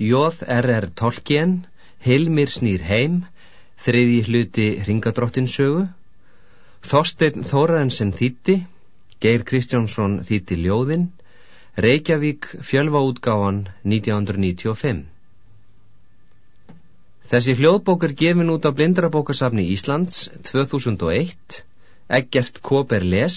J.R.R. Tolkien, Hilmir snýr heim, þriðji hluti Ringadróttinsögu, Þorstein Þórarensen þýtti, Geir Kristjánsson þýtti ljóðin, Reykjavík fjölvaútgáfan 1995. Þessi hljóðbók er gefin út á blindrabókasafni Íslands 2001, Eggert Kóper Les,